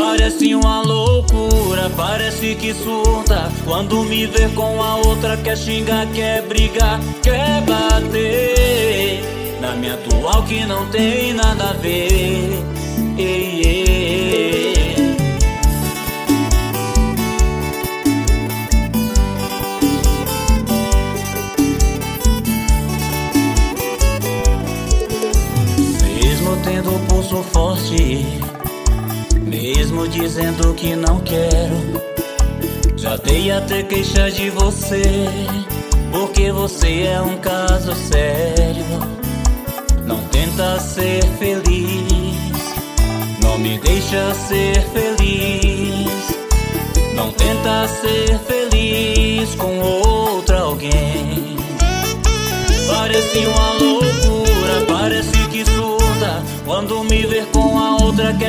Parece uma loucura, parece que surta. Quando me vê com a outra quer xingar, quer brigar, quer bater. Na minha atual que não tem nada a ver. Mesmo tendo o pulso forte mesmo dizendo que não quero. Já dei até queixa de você Porque você é um caso sério. Não tenta ser feliz Não me deixa ser feliz. Não tenta ser feliz com outra alguém. Parece uma loucura,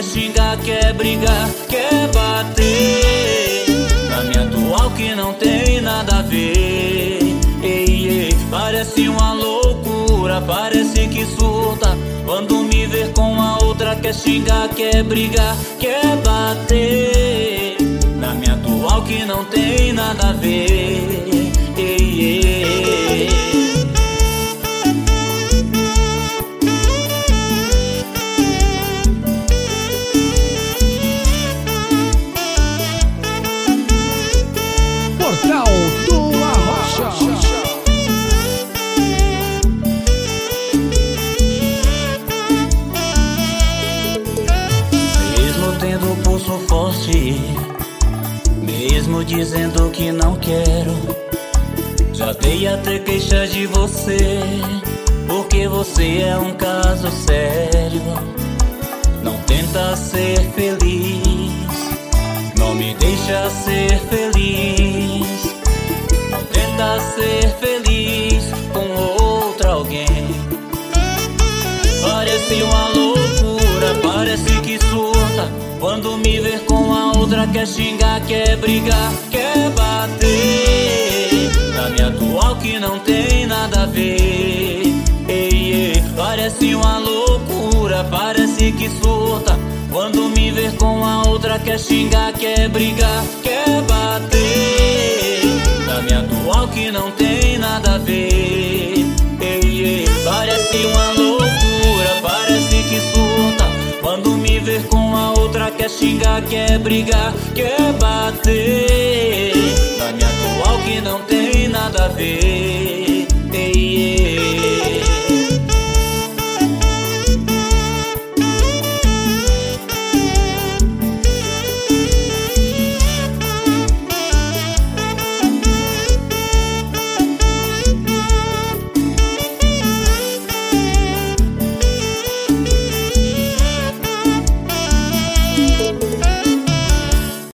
quer xingar, quer brigar, quer bater. Na minha atual que não tem nada a ver. Ei, ei, Parece uma loucura, parece que surta. Quando me ver com a outra quer xingar, quer brigar, quer bater. Na minha atual que não tem nada a ver Mesmo dizendo que não quero. Já dei até queixa de você Porque você é um caso sério. Não tenta ser feliz Não me deixa ser feliz. Não tenta ser feliz com outra alguém. Parece uma loucura, parece que surta Quando me ver quer xingar, quer brigar, quer bater. Na minha atual que não tem nada a ver. Ei, ei, Parece uma loucura, parece que surta. Quando me ver com a outra quer xingar, quer brigar, quer bater. Na minha atual que não tem quer xingar, quer brigar, quer bater. Na minha atual que não tem nada a ver